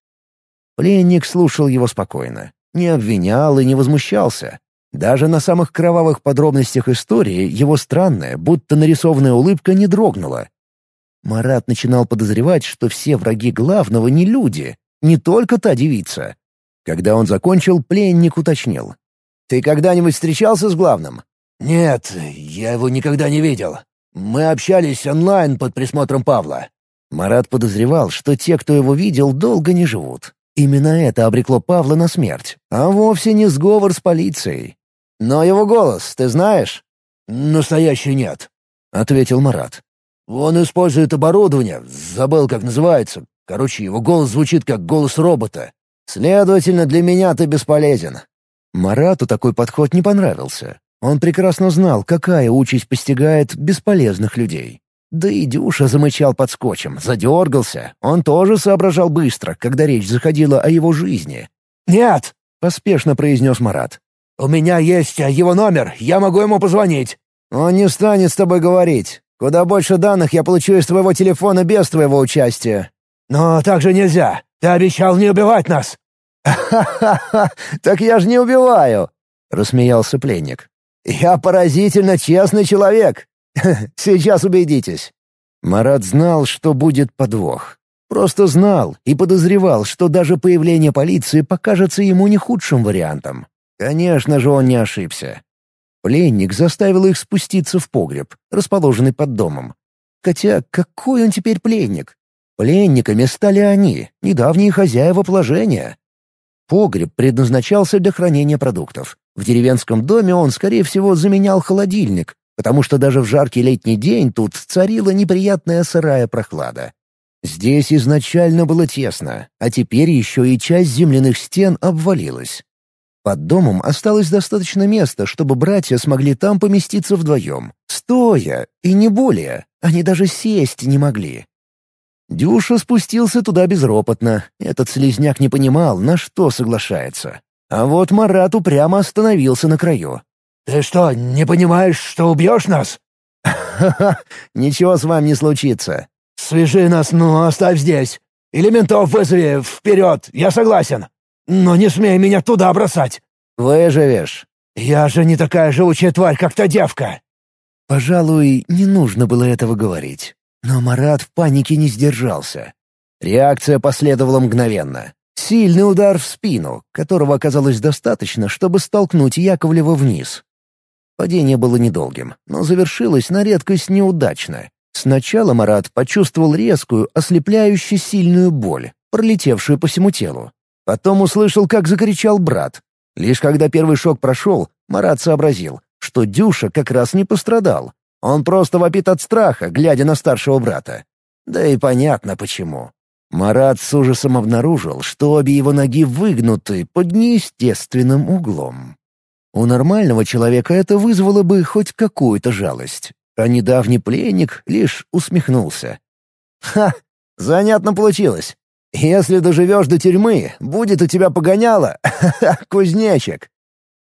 Пленник слушал его спокойно, не обвинял и не возмущался. Даже на самых кровавых подробностях истории его странная, будто нарисованная улыбка не дрогнула. Марат начинал подозревать, что все враги главного не люди, не только та девица. Когда он закончил, пленник уточнил. «Ты когда-нибудь встречался с главным?» «Нет, я его никогда не видел. Мы общались онлайн под присмотром Павла». Марат подозревал, что те, кто его видел, долго не живут. Именно это обрекло Павла на смерть, а вовсе не сговор с полицией. «Но его голос, ты знаешь?» «Настоящий нет», — ответил Марат. «Он использует оборудование, забыл, как называется. Короче, его голос звучит как голос робота. Следовательно, для меня ты бесполезен». Марату такой подход не понравился. Он прекрасно знал, какая участь постигает бесполезных людей. Да и Дюша замычал под скотчем, задергался. Он тоже соображал быстро, когда речь заходила о его жизни. «Нет!» — поспешно произнес Марат. «У меня есть его номер, я могу ему позвонить». «Он не станет с тобой говорить. Куда больше данных я получу из твоего телефона без твоего участия». «Но так же нельзя. Ты обещал не убивать нас!» «Ха-ха-ха! Так я же не убиваю!» — рассмеялся пленник. «Я поразительно честный человек. Сейчас убедитесь». Марат знал, что будет подвох. Просто знал и подозревал, что даже появление полиции покажется ему не худшим вариантом. Конечно же, он не ошибся. Пленник заставил их спуститься в погреб, расположенный под домом. Хотя какой он теперь пленник? Пленниками стали они, недавние хозяева положения. Погреб предназначался для хранения продуктов. В деревенском доме он, скорее всего, заменял холодильник, потому что даже в жаркий летний день тут царила неприятная сырая прохлада. Здесь изначально было тесно, а теперь еще и часть земляных стен обвалилась. Под домом осталось достаточно места, чтобы братья смогли там поместиться вдвоем, стоя, и не более, Они даже сесть не могли. Дюша спустился туда безропотно. Этот слезняк не понимал, на что соглашается. А вот Марат упрямо остановился на краю. «Ты что, не понимаешь, что убьешь нас?» «Ха-ха, ничего с вами не случится». «Свяжи нас, ну, оставь здесь. Или ментов вызови, вперед, я согласен. Но не смей меня туда бросать». «Выживешь». «Я же не такая живучая тварь, как та девка». Пожалуй, не нужно было этого говорить. Но Марат в панике не сдержался. Реакция последовала мгновенно. Сильный удар в спину, которого оказалось достаточно, чтобы столкнуть Яковлева вниз. Падение было недолгим, но завершилось на редкость неудачно. Сначала Марат почувствовал резкую, ослепляющую сильную боль, пролетевшую по всему телу. Потом услышал, как закричал брат. Лишь когда первый шок прошел, Марат сообразил, что Дюша как раз не пострадал. Он просто вопит от страха, глядя на старшего брата. Да и понятно почему. Марат с ужасом обнаружил, что обе его ноги выгнуты под неестественным углом. У нормального человека это вызвало бы хоть какую-то жалость, а недавний пленник лишь усмехнулся. «Ха! Занятно получилось. Если доживешь до тюрьмы, будет у тебя погоняло, кузнечик!»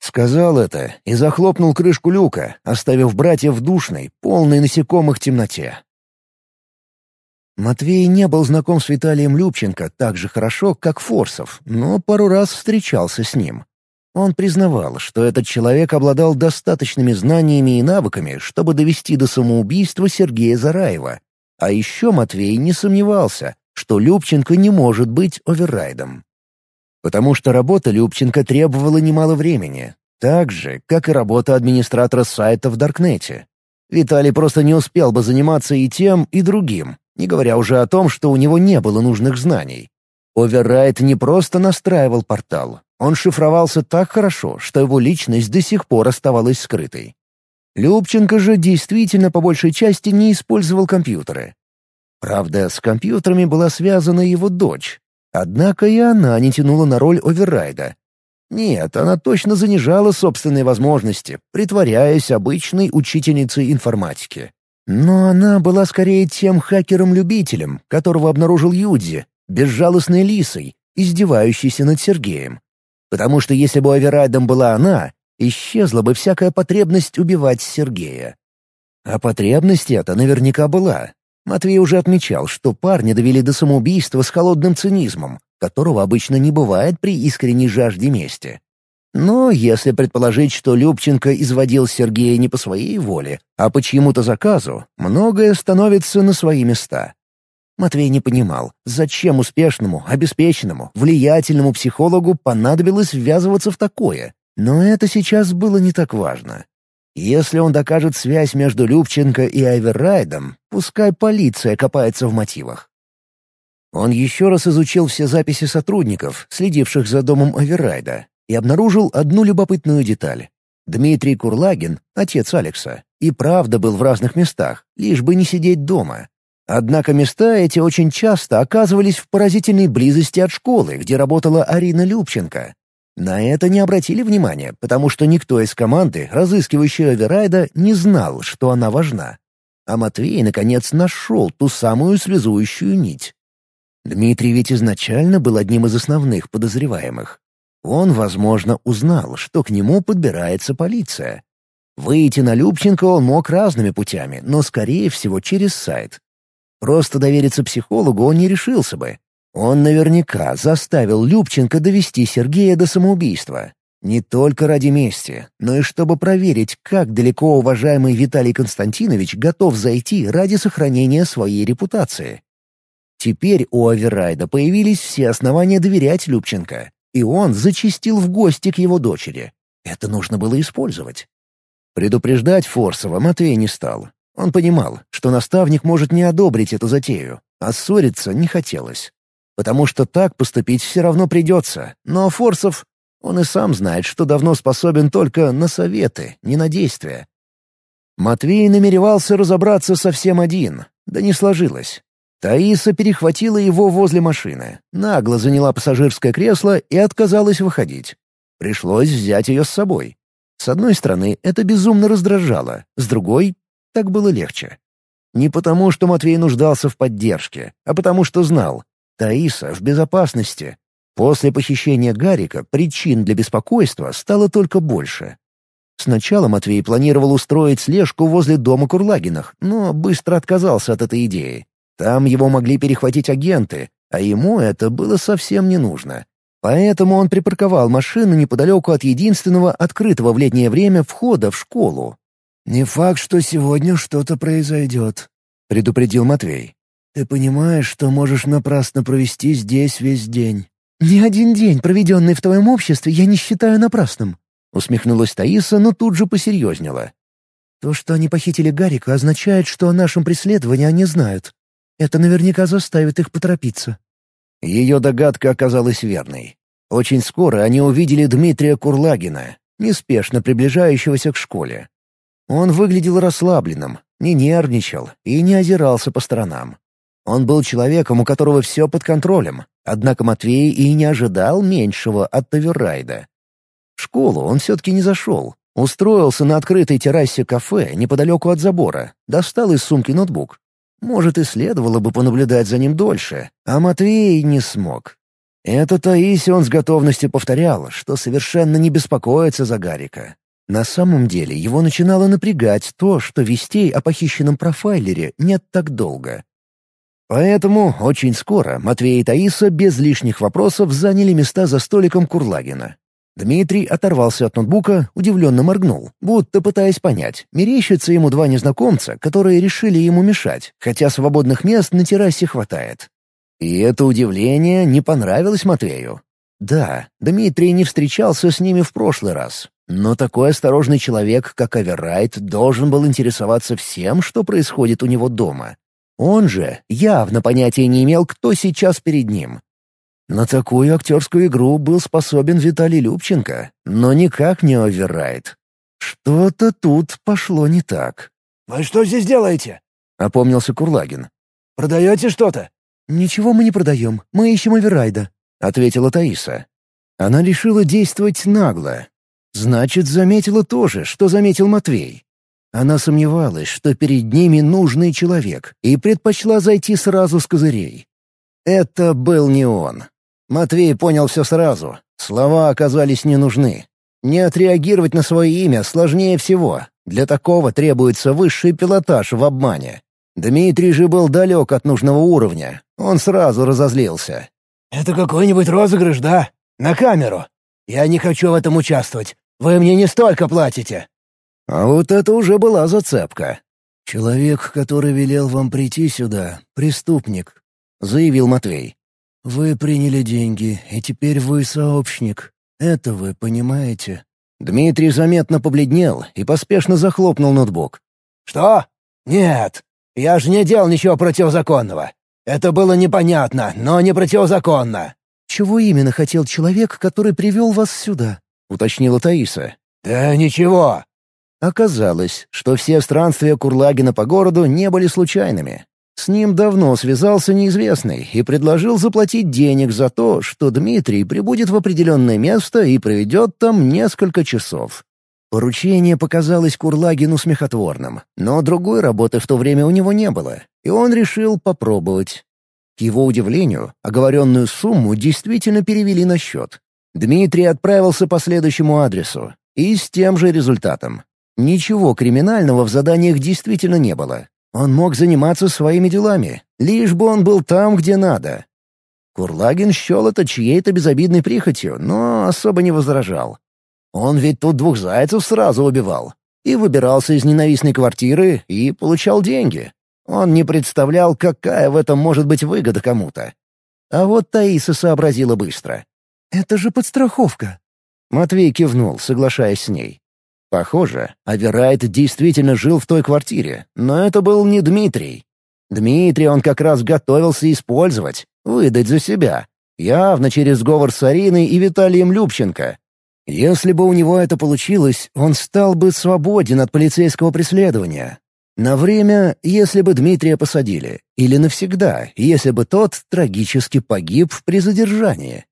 Сказал это и захлопнул крышку люка, оставив братьев в душной, полной насекомых темноте. Матвей не был знаком с Виталием Любченко так же хорошо, как Форсов, но пару раз встречался с ним. Он признавал, что этот человек обладал достаточными знаниями и навыками, чтобы довести до самоубийства Сергея Зараева. А еще Матвей не сомневался, что Любченко не может быть оверрайдом. Потому что работа Любченко требовала немало времени, так же, как и работа администратора сайта в Даркнете. Виталий просто не успел бы заниматься и тем, и другим, не говоря уже о том, что у него не было нужных знаний. Оверрайт не просто настраивал портал, он шифровался так хорошо, что его личность до сих пор оставалась скрытой. Любченко же действительно по большей части не использовал компьютеры. Правда, с компьютерами была связана его дочь, однако и она не тянула на роль оверрайда. Нет, она точно занижала собственные возможности, притворяясь обычной учительницей информатики. Но она была скорее тем хакером-любителем, которого обнаружил Юдзи, безжалостной лисой, издевающейся над Сергеем. Потому что если бы оверрайдом была она, исчезла бы всякая потребность убивать Сергея. А потребность эта наверняка была. Матвей уже отмечал, что парни довели до самоубийства с холодным цинизмом, которого обычно не бывает при искренней жажде мести. Но если предположить, что Любченко изводил Сергея не по своей воле, а по чьему-то заказу, многое становится на свои места. Матвей не понимал, зачем успешному, обеспеченному, влиятельному психологу понадобилось ввязываться в такое. Но это сейчас было не так важно. Если он докажет связь между Любченко и Айверрайдом, пускай полиция копается в мотивах. Он еще раз изучил все записи сотрудников, следивших за домом Айверрайда, и обнаружил одну любопытную деталь. Дмитрий Курлагин, отец Алекса, и правда был в разных местах, лишь бы не сидеть дома. Однако места эти очень часто оказывались в поразительной близости от школы, где работала Арина Любченко. На это не обратили внимания, потому что никто из команды, разыскивающей Оверайда, не знал, что она важна. А Матвей, наконец, нашел ту самую связующую нить. Дмитрий ведь изначально был одним из основных подозреваемых. Он, возможно, узнал, что к нему подбирается полиция. Выйти на Любченко он мог разными путями, но, скорее всего, через сайт. Просто довериться психологу он не решился бы. Он наверняка заставил Любченко довести Сергея до самоубийства. Не только ради мести, но и чтобы проверить, как далеко уважаемый Виталий Константинович готов зайти ради сохранения своей репутации. Теперь у Аверайда появились все основания доверять Любченко, и он зачистил в гости к его дочери. Это нужно было использовать. Предупреждать Форсова Матвей не стал. Он понимал, что наставник может не одобрить эту затею, а ссориться не хотелось. Потому что так поступить все равно придется, но Форсов, он и сам знает, что давно способен только на советы, не на действия. Матвей намеревался разобраться совсем один, да не сложилось. Таиса перехватила его возле машины, нагло заняла пассажирское кресло и отказалась выходить. Пришлось взять ее с собой. С одной стороны, это безумно раздражало, с другой так было легче. Не потому, что Матвей нуждался в поддержке, а потому что знал. Таиса в безопасности. После похищения Гарика причин для беспокойства стало только больше. Сначала Матвей планировал устроить слежку возле дома Курлагинах, но быстро отказался от этой идеи. Там его могли перехватить агенты, а ему это было совсем не нужно. Поэтому он припарковал машину неподалеку от единственного открытого в летнее время входа в школу. «Не факт, что сегодня что-то произойдет», — предупредил Матвей. «Ты понимаешь, что можешь напрасно провести здесь весь день». «Ни один день, проведенный в твоем обществе, я не считаю напрасным», — усмехнулась Таиса, но тут же посерьезнела. «То, что они похитили Гарика, означает, что о нашем преследовании они знают. Это наверняка заставит их поторопиться». Ее догадка оказалась верной. Очень скоро они увидели Дмитрия Курлагина, неспешно приближающегося к школе. Он выглядел расслабленным, не нервничал и не озирался по сторонам. Он был человеком, у которого все под контролем, однако Матвей и не ожидал меньшего от Таверрайда. В школу он все-таки не зашел. Устроился на открытой террасе кафе неподалеку от забора, достал из сумки ноутбук. Может, и следовало бы понаблюдать за ним дольше, а Матвей не смог. Это Таисе он с готовностью повторял, что совершенно не беспокоится за Гарика. На самом деле его начинало напрягать то, что вестей о похищенном профайлере нет так долго. Поэтому очень скоро Матвей и Таиса без лишних вопросов заняли места за столиком Курлагина. Дмитрий оторвался от ноутбука, удивленно моргнул, будто пытаясь понять, мерещатся ему два незнакомца, которые решили ему мешать, хотя свободных мест на террасе хватает. И это удивление не понравилось Матвею. Да, Дмитрий не встречался с ними в прошлый раз, но такой осторожный человек, как Аверрайт, должен был интересоваться всем, что происходит у него дома. Он же явно понятия не имел, кто сейчас перед ним, на такую актерскую игру был способен Виталий Любченко, но никак не Оверрайт. Что-то тут пошло не так. «Вы что здесь делаете?» — опомнился Курлагин. «Продаете что-то?» «Ничего мы не продаем, мы ищем Оверрайда», — ответила Таиса. Она решила действовать нагло. Значит, заметила то же, что заметил Матвей. Она сомневалась, что перед ними нужный человек, и предпочла зайти сразу с козырей. Это был не он. Матвей понял все сразу. Слова оказались не нужны. Не отреагировать на свое имя сложнее всего. Для такого требуется высший пилотаж в обмане. Дмитрий же был далек от нужного уровня. Он сразу разозлился. «Это какой-нибудь розыгрыш, да? На камеру? Я не хочу в этом участвовать. Вы мне не столько платите». А вот это уже была зацепка. «Человек, который велел вам прийти сюда, преступник», — заявил Матвей. «Вы приняли деньги, и теперь вы сообщник. Это вы понимаете?» Дмитрий заметно побледнел и поспешно захлопнул ноутбук. «Что? Нет, я же не делал ничего противозаконного. Это было непонятно, но не противозаконно». «Чего именно хотел человек, который привел вас сюда?» — уточнила Таиса. «Да ничего». Оказалось, что все странствия Курлагина по городу не были случайными. С ним давно связался неизвестный и предложил заплатить денег за то, что Дмитрий прибудет в определенное место и проведет там несколько часов. Поручение показалось Курлагину смехотворным, но другой работы в то время у него не было, и он решил попробовать. К его удивлению, оговоренную сумму действительно перевели на счет. Дмитрий отправился по следующему адресу, и с тем же результатом. Ничего криминального в заданиях действительно не было. Он мог заниматься своими делами, лишь бы он был там, где надо. Курлагин счел это чьей-то безобидной прихотью, но особо не возражал. Он ведь тут двух зайцев сразу убивал. И выбирался из ненавистной квартиры, и получал деньги. Он не представлял, какая в этом может быть выгода кому-то. А вот Таиса сообразила быстро. «Это же подстраховка». Матвей кивнул, соглашаясь с ней. Похоже, Аверайт действительно жил в той квартире, но это был не Дмитрий. Дмитрий он как раз готовился использовать, выдать за себя. Явно через сговор с Ариной и Виталием Любченко. Если бы у него это получилось, он стал бы свободен от полицейского преследования. На время, если бы Дмитрия посадили, или навсегда, если бы тот трагически погиб при задержании.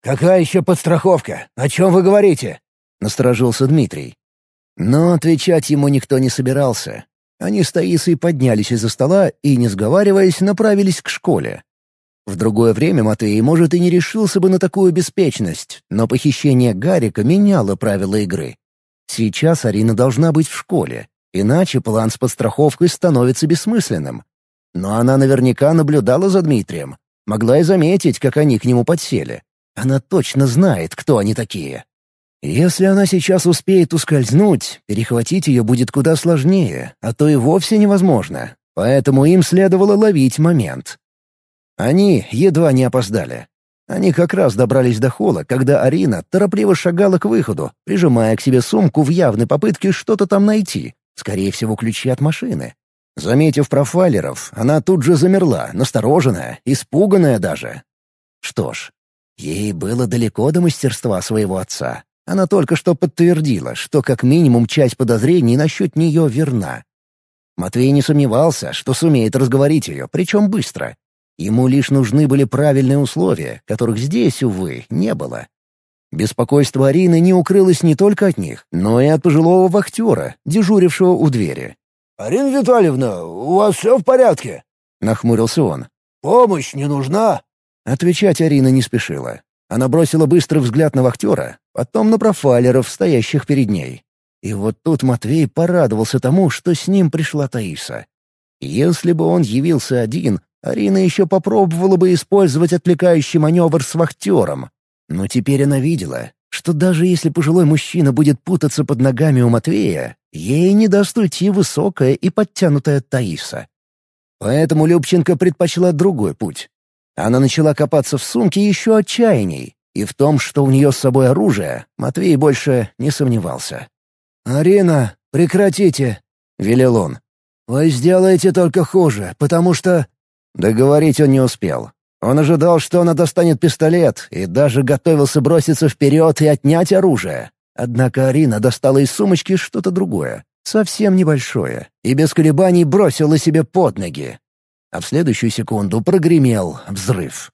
«Какая еще подстраховка? О чем вы говорите?» — насторожился Дмитрий. Но отвечать ему никто не собирался. Они с Таисой поднялись из-за стола и, не сговариваясь, направились к школе. В другое время Матвей, может, и не решился бы на такую беспечность, но похищение Гарика меняло правила игры. Сейчас Арина должна быть в школе, иначе план с подстраховкой становится бессмысленным. Но она наверняка наблюдала за Дмитрием, могла и заметить, как они к нему подсели. Она точно знает, кто они такие. Если она сейчас успеет ускользнуть, перехватить ее будет куда сложнее, а то и вовсе невозможно. Поэтому им следовало ловить момент. Они едва не опоздали. Они как раз добрались до холла, когда Арина торопливо шагала к выходу, прижимая к себе сумку в явной попытке что-то там найти, скорее всего, ключи от машины. Заметив профайлеров, она тут же замерла, настороженная, испуганная даже. Что ж, ей было далеко до мастерства своего отца. Она только что подтвердила, что как минимум часть подозрений насчет нее верна. Матвей не сомневался, что сумеет разговорить ее, причем быстро. Ему лишь нужны были правильные условия, которых здесь, увы, не было. Беспокойство Арины не укрылось не только от них, но и от пожилого вахтера, дежурившего у двери. «Арина Витальевна, у вас все в порядке?» — нахмурился он. «Помощь не нужна?» Отвечать Арина не спешила. Она бросила быстрый взгляд на вахтера, потом на профайлеров, стоящих перед ней. И вот тут Матвей порадовался тому, что с ним пришла Таиса. Если бы он явился один, Арина еще попробовала бы использовать отвлекающий маневр с вахтером. Но теперь она видела, что даже если пожилой мужчина будет путаться под ногами у Матвея, ей не даст уйти высокая и подтянутая Таиса. Поэтому Любченко предпочла другой путь. Она начала копаться в сумке еще отчаянней, и в том, что у нее с собой оружие, Матвей больше не сомневался. «Арина, прекратите!» — велел он. «Вы сделаете только хуже, потому что...» Договорить он не успел. Он ожидал, что она достанет пистолет, и даже готовился броситься вперед и отнять оружие. Однако Арина достала из сумочки что-то другое, совсем небольшое, и без колебаний бросила себе под ноги. А в следующую секунду прогремел взрыв.